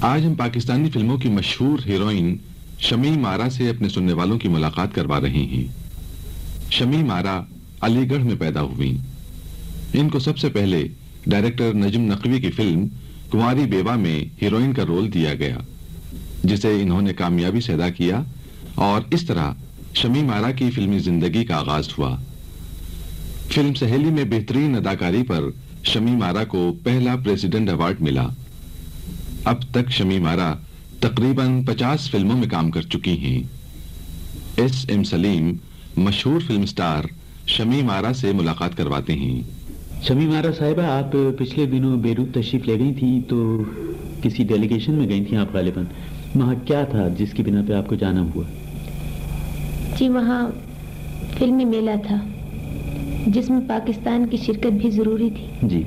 آج ہم پاکستانی فلموں کی مشہور ہیروئن شمی مارا سے اپنے سننے والوں کی ملاقات کروا رہے ہیں۔ شمی مارا علی گڑھ میں پیدا ہوئی ان کو سب سے پہلے ڈائریکٹر نجم نقوی کی فلم کماری بیوہ میں ہیروئن کا رول دیا گیا، جسے انہوں نے کامیابی سے ادا کیا اور اس طرح شمی مارا کی فلمی زندگی کا آغاز ہوا۔ فلم سہیلی میں بہترین اداکاری پر شمی مارا کو پہلا پریزیڈنٹ ایوارڈ ملا۔ اب تک شمی مارا تقریباً پچاس فلموں میں کام کر چکی ہیں۔ ایس ایم سلیم مشہور فلم سٹار شمی مارا سے ملاقات کرواتے ہیں۔ شمی مارا صاحبہ آپ پچھلے دنوں بیروت تشریف لے گئی تھیں تو کسی ڈیلیگیشن میں گئی تھیں آپ غالباً۔ وہاں کیا تھا جس کی بنا پہ آپ کو جانا ہوا؟ جی وہاں فلمی میلہ تھا جس میں پاکستان کی شرکت بھی ضروری تھی۔ جی۔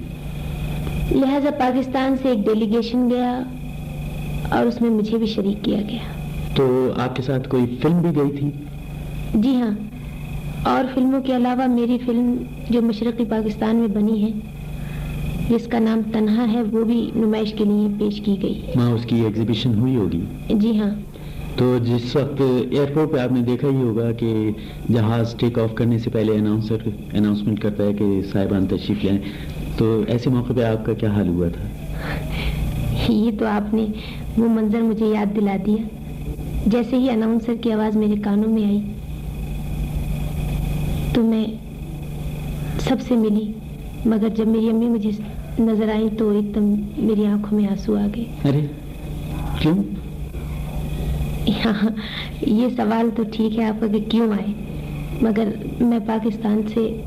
لہذا پاکستان سے ایک ڈیلیگیشن گیا اور اس میں مجھے بھی شریک کیا گیا۔ تو آپ کے ساتھ کوئی فلم بھی گئی تھی؟ جی ہاں۔ اور فلموں کے علاوہ میری فلم جو مشرقی پاکستان میں بنی ہے جس کا نام تنہا ہے وہ بھی نمائش کے لیے پیش کی گئی وہاں اس کی ایگزیبیشن ہوئی ہوگی؟ جی ہاں۔ تو جس وقت ایئرپورٹ پہ آپ نے دیکھا ہی ہوگا کہ جہاز ٹیک آف کرنے سے پہلے اناؤنسر اناؤنسمنٹ کرتا ہے کہ صاحبان تشریف لائیں۔ تو ایسے موقع پہ آپ کا کیا حال ہوا تھا؟ یہ تو آپ نے وہ منظر مجھے یاد دلا دیا جیسے ہی اناؤنسر کی آواز میرے کانوں میں آئی۔ تو میں سب سے ملی مگر جب میری امی مجھے نظر آئی تو ایک دم میری آنکھوں میں آنسو آ گئے۔ ارے کیوں؟ یہاں یہ سوال تو ٹھیک ہے آپ کا کہ کیوں آئے؟ مگر میں پاکستان سے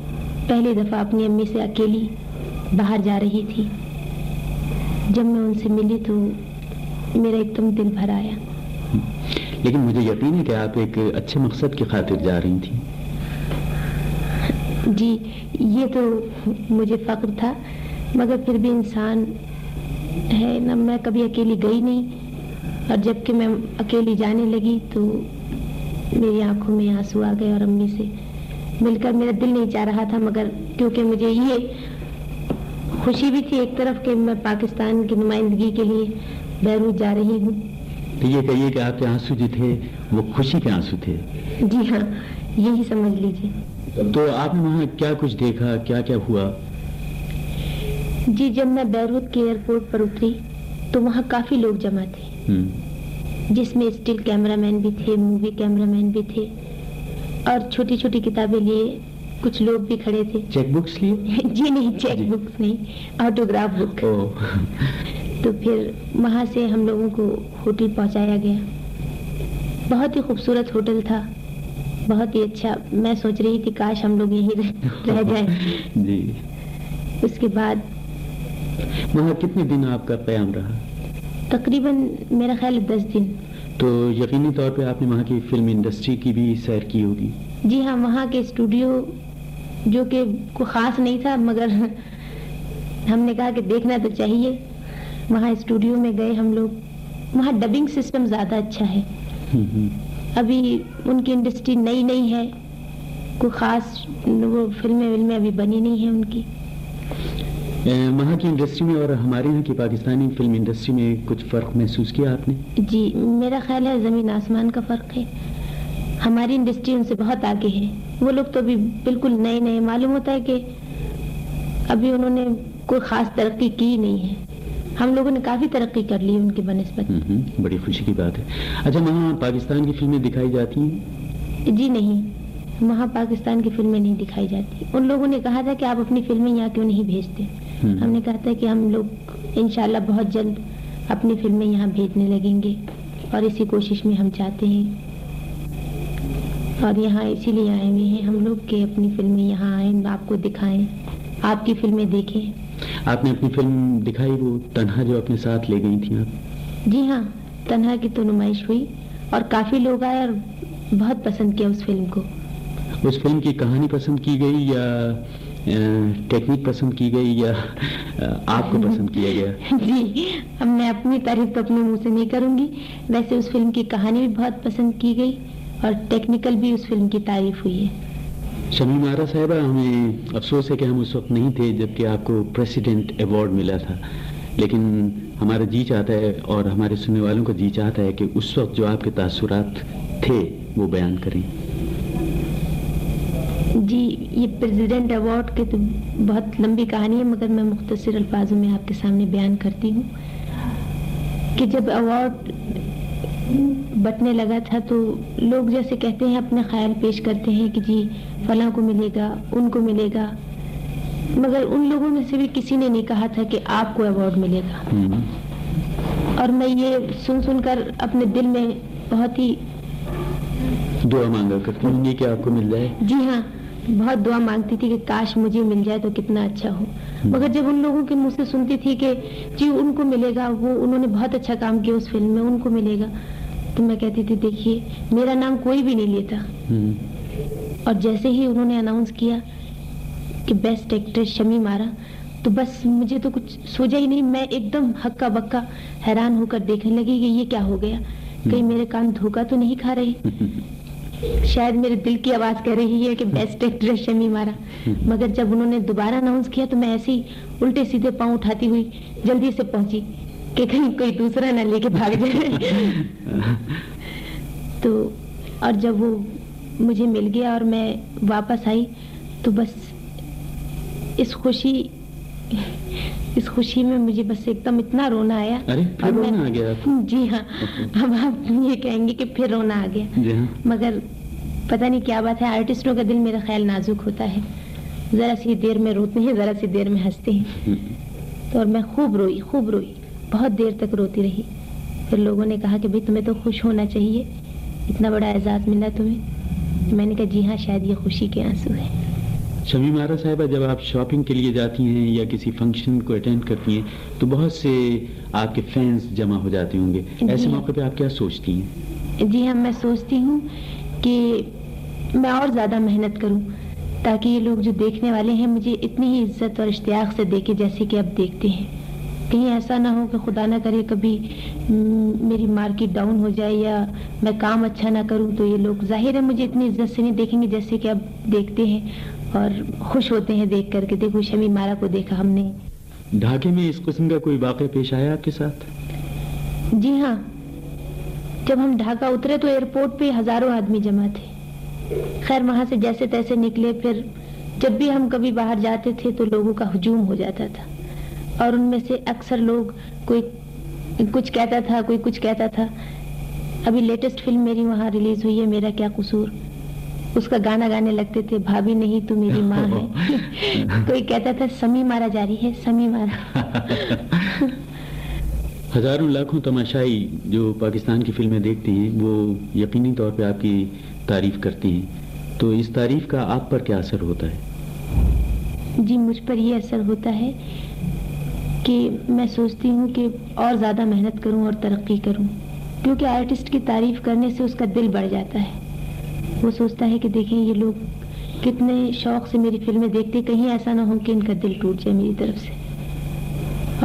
پہلی دفعہ اپنی امی سے اکیلی باہر جا رہی تھی۔ جب میں ان سے ملی تو میرا ایک دم دل بھر آیا۔ لیکن مجھے یقین ہے کہ آپ ایک اچھے مقصد کی خاطر جا رہی تھیں۔ جی یہ تو مجھے فخر تھا مگر پھر بھی انسان ہے نا میں کبھی اکیلی گئی نہیں۔ اور جبکہ میں اکیلی جانے لگی تو میری آنکھوں میں آنسو آ گئے اور امی سے مل کر میرا دل نہیں چاہ رہا تھا مگر کیونکہ مجھے یہ خوشی بھی تھی ایک طرف کہ میں پاکستان کی نمائندگی کے لیے بیروت جا رہی ہوں۔ تو یہ کہیے کہ آپ کے آنسو جو تھے وہ خوشی کے آنسو تھے۔ جی ہاں یہی سمجھ لیجیے تو آپ نے وہاں کیا کچھ دیکھا کیا کیا ہوا؟ جی جب میں بیروت کے ایئرپورٹ پر اتری تو وہاں کافی لوگ جمع تھے۔ جس میں اسٹل کیمرہ مین بھی تھے مووی کیمرہ مین بھی تھے اور چھوٹی چھوٹی کتابیں لیے کچھ لوگ بھی کھڑے تھے۔ چیک بکس لیے؟ جی نہیں چیک جی۔ بکس نہیں آٹوگراف بک تو پھر وہاں سے ہم لوگوں کو ہوٹل پہنچایا گیا۔ بہت ہی خوبصورت ہوٹل تھا۔ بہت ہی اچھا۔ میں سوچ رہی تھی کاش ہم لوگ یہیں رہ- جائیں۔ جی۔ اس کے بعد وہاں کتنے دن آپ کا قیام رہا؟ تقریباً میرا خیال دس دن۔ تو یقینی طور پہ آپ نے وہاں کی فلم انڈسٹری کی بھی سیر کی ہوگی؟ جی ہاں وہاں کے اسٹوڈیو جو کہ کوئی خاص نہیں تھا مگر ہم نے کہا کہ دیکھنا تو چاہیے۔ وہاں اسٹوڈیو میں گئے ہم لوگ۔ وہاں ڈبنگ سسٹم زیادہ اچھا ہے۔ ابھی ان کی انڈسٹری نئی نئی ہے۔ کوئی خاص وہ فلمیں ولمیں ابھی بنی نہیں ہیں ان کی۔ وہاں کی انڈسٹری میں اور ہمارے یہاں کی پاکستانی فلم انڈسٹری میں کچھ فرق محسوس کیا آپ نے؟ جی میرا خیال ہے زمین آسمان کا فرق ہے۔ ہماری انڈسٹری ان سے بہت آگے ہے۔ وہ لوگ تو ابھی بالکل نئے نئے معلوم ہوتا ہے کہ ابھی انہوں نے کوئی خاص ترقی کی نہیں ہے۔ ہم لوگوں نے کافی ترقی کر لی ان کی بنسبت۔ ہم، بڑی خوشی کی بات ہے۔ اچھا وہاں پاکستان کی فلمیں دکھائی جاتی ہیں؟ جی نہیں وہاں پاکستان کی فلمیں نہیں دکھائی جاتی۔ ان لوگوں نے کہا تھا کہ آپ اپنی فلمیں یہاں کیوں نہیں بھیجتے؟ ہم۔ ہم نے کہا تھا کہ ہم لوگ انشاءاللہ بہت جلد اپنی فلمیں یہاں بھیجنے لگیں گے۔ اور اسی کوشش میں ہم چاہتے ہیں۔ اور یہاں اسی لیے آئے ہوئے ہیں۔ ہم لوگ کہ اپنی فلمیں یہاں آئیں آپ کو دکھائیں۔ آپ کی فلمیں دیکھیں۔ آپ نے اپنی فلم دکھائی وہ تنہا جو اپنے ساتھ لے گئی تھیں آپ؟ جی ہاں تنہا کی تو نمائش ہوئی اور کافی لوگ آئے اور بہت پسند کیا اس فلم کو۔ اس فلم کی کہانی پسند کی گئی یا ٹیکنیک پسند کی گئی یا آپ کو پسند کیا گیا؟ جی اب میں اپنی تعریف تو اپنے منہ سے نہیں کروں گی۔ ویسے اس فلم کی کہانی بھی بہت پسند کی گئی۔ اور ٹیکنیکل بھی اس فلم کی تعریف ہوئی ہے۔ شمی مارا صاحبہ ہمیں افسوس ہے کہ ہم اس وقت نہیں تھے جبکہ آپ کو پریسیڈنٹ ایوارڈ ملا تھا۔ لیکن ہمارا جی چاہتا ہے اور ہمارے سننے والوں کا جی چاہتا ہے کہ اس وقت جو آپ کے تاثرات تھے وہ بیان کریں۔ جی یہ پریزیڈنٹ ایوارڈ کے تو بہت لمبی کہانی ہے مگر میں مختصر الفاظوں میں آپ کے سامنے بیان کرتی ہوں کہ جب ایوارڈ بٹنے لگا تھا تو لوگ جیسے کہتے ہیں اپنے خیال پیش کرتے ہیں کہ جی فلاں کو ملے گا ان کو ملے گا۔ مگر ان لوگوں میں سے بھی کسی نے نہیں کہا تھا کہ آپ کو ایوارڈ ملے گا۔ اور میں یہ سن سن کر اپنے دل میں بہت ہی دعا مانگا کرتی ہوں کہ آپ کو مل جائے۔ جی ہاں بہت دعا مانگتی تھی کہ کاش مجھے مل جائے تو کتنا اچھا ہو۔ مگر جب ان لوگوں کے منہ سے سنتی تھی کہ جی ان کو ملے گا وہ انہوں نے بہت اچھا کام کیا اس فلم میں ان کو ملے گا۔ تو میں کہتی تھی دیکھیے میرا نام کوئی بھی نہیں لیتا۔ اور جیسے ہی انہوں نے اناؤنس کیا کہ بیسٹ ایکٹریس شمی مارا تو بس مجھے تو کچھ سوچا ہی نہیں میں ایک دم ہکا بکا حیران ہو کر دیکھنے لگی کہ یہ کیا ہو گیا۔ کہیں میرے کان دھوکا تو نہیں کھا رہے؟ شاید میرے دل کی آواز کہہ رہی ہے کہ بیسٹ ایکٹریس شمی مارا۔ مگر جب انہوں نے دوبارہ اناؤنس کیا تو میں ایسے ہی الٹے سیدھے پاؤں اٹھاتی ہوئی جلدی سے پہنچی کہ کہیں کوئی دوسرا نہ لے کے بھاگ جائے۔ تو اور جب وہ مجھے مل گیا اور میں واپس آئی تو بس اس خوشی اس خوشی میں مجھے بس ایک دم اتنا رونا آیا۔ رونا آ گیا۔ جی ہاں اب آپ یہ کہیں گے کہ پھر رونا آ گیا۔ جی ہاں۔ مگر پتہ نہیں کیا بات ہے آرٹسٹوں کا دل میرا خیال نازک ہوتا ہے۔ ذرا سی دیر میں روتے ہیں ذرا سی دیر میں ہنستے ہیں۔ تو اور میں خوب روئی خوب روئی۔ بہت دیر تک روتی رہی۔ پھر لوگوں نے کہا کہ بھائی تمہیں تو خوش ہونا چاہیے۔ اتنا بڑا اعزاز ملا تمہیں۔ میں نے کہا جی ہاں شاید یہ خوشی کے آنسو ہیں۔ شمی مارا صاحبہ جب آپ شاپنگ کے لیے جاتی ہیں یا کسی فنکشن کو اٹینڈ کرتی ہیں تو بہت سے آپ کے فینس جمع ہو جاتے ہوں گے۔ ایسے موقع پہ آپ کیا سوچتی ہیں؟ جی ہاں میں سوچتی ہوں کہ میں اور زیادہ محنت کروں تاکہ یہ لوگ جو دیکھنے والے ہیں مجھے اتنی ہی عزت اور اشتیاق سے دیکھے جیسے کہ اب دیکھتے ہیں۔ کہیں ایسا نہ ہو کہ خدا نہ کرے کبھی میری مارکیٹ ڈاؤن ہو جائے یا میں کام اچھا نہ کروں تو یہ لوگ ظاہر ہے مجھے اتنی عزت سے نہیں دیکھیں گے جیسے کہ اب دیکھتے ہیں۔ اور خوش ہوتے ہیں دیکھ کر کے دیکھو شمی مارا کو دیکھا ہم نے۔ ڈھاکے میں اس قسم کا کوئی واقعہ پیش آیا آپ کے ساتھ؟ جی ہاں۔ جب ہم ڈھاکہ اترے تو ایئرپورٹ پہ ہزاروں آدمی جمع تھے۔ خیر وہاں سے جیسے تیسے نکلے پھر جب بھی ہم کبھی باہر جاتے تھے تو لوگوں کا ہجوم ہو جاتا تھا۔ اور ان میں سے اکثر لوگ کوئی کچھ کہتا تھا کوئی کچھ کہتا تھا۔ ابھی لیٹسٹ فلم میری وہاں ریلیز ہوئی ہے میرا کیا قصور؟ اس کا گانا گانے لگتے تھے بھابھی نہیں تو میری ماں ہے۔ کوئی کہتا تھا سمی مارا جاری ہے سمی مارا ہزاروں لاکھوں تماشائی جو پاکستان کی فلمیں دیکھتے ہیں، وہ یقینی طور پہ آپ کی تعریف کرتی ہیں۔ تو اس تعریف کا آپ پر کیا اثر ہوتا ہے؟ جی مجھ پر یہ اثر ہوتا ہے کہ میں سوچتی ہوں کہ اور زیادہ محنت کروں اور ترقی کروں۔ کیونکہ آرٹسٹ کی تعریف کرنے سے اس کا دل بڑھ جاتا ہے۔ وہ سوچتا ہے کہ دیکھیں، یہ لوگ کتنے شوق سے میری فلمیں دیکھتے، کہیں ایسا نہ ہو کہ ان کا دل ٹوٹ جائے میری طرف سے۔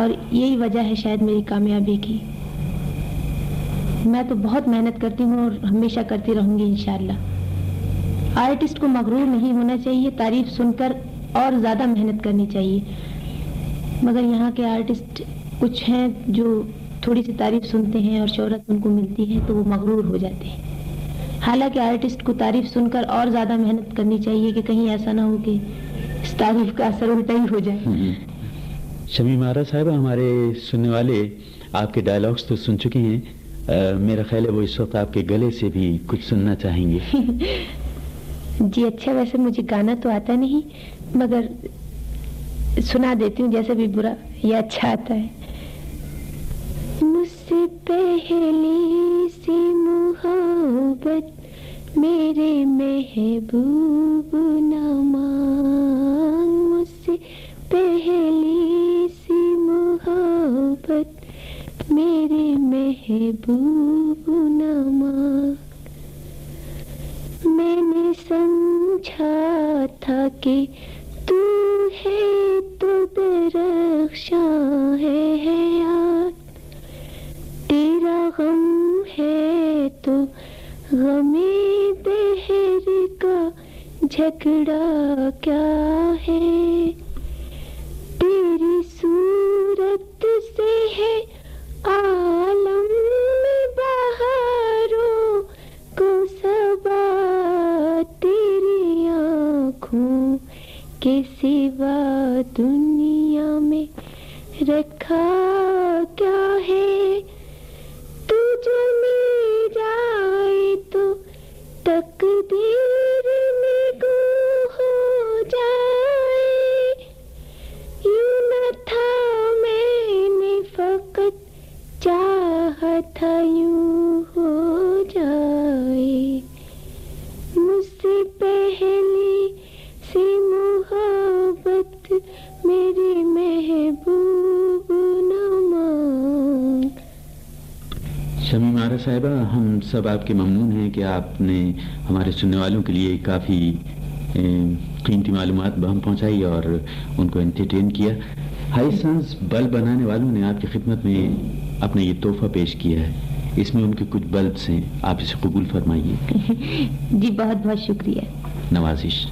اور یہی وجہ ہے شاید میری کامیابی کی۔ میں تو بہت محنت کرتی ہوں اور ہمیشہ کرتی رہوں گی انشاءاللہ۔ آرٹسٹ کو مغرور نہیں ہونا چاہیے، تعریف سن کر اور زیادہ محنت کرنی چاہیے۔ مگر یہاں کے آرٹسٹ کچھ ہیں جو تھوڑی سی تعریف سنتے ہیں اور شہرت ان کو ملتی ہے تو وہ مغرور ہو جاتے ہیں۔ حالانکہ آرٹسٹ کو تعریف سن کر اور زیادہ محنت کرنی چاہیے کہ کہیں ایسا نہ ہو کہ اس تعریف کا اثر الٹا ہی ہو جائے۔ شمی مارا صاحبہ ہمارے سننے والے آپ کے ڈائلاگس تو سن چکے ہیں۔ میرا خیال ہے وہ اس وقت آپ کے گلے سے بھی کچھ سننا چاہیں گے۔ جی اچھا ویسے مجھے گانا تو آتا نہیں، مگر سنا دیتی ہوں جیسے بھی برا یہ اچھا آتا ہے۔ مجھ سے پہلی سی محبت، میرے محبوب نمان مجھ سے پہلی سی محبت میرے محبوب نمان میں نے سمجھا تھا کہ تو ہے تو درخشاں ہے حیات تیرا غم ہے تو غم دہر کا جھگڑا کیا ہے؟ کے سوا دنیا میں رکھا کیا سب آپ کے ممنون ہیں کہ آپ نے ہمارے سننے والوں کے لیے کافی قیمتی معلومات بہم پہنچائی اور ان کو انٹرٹین کیا۔ ہائی سنس بلب بنانے والوں نے آپ کی خدمت میں اپنا یہ تحفہ پیش کیا ہے۔ اس میں ان کے کچھ بلبس ہیں آپ اسے قبول فرمائیے۔ جی بہت بہت شکریہ۔ نوازش۔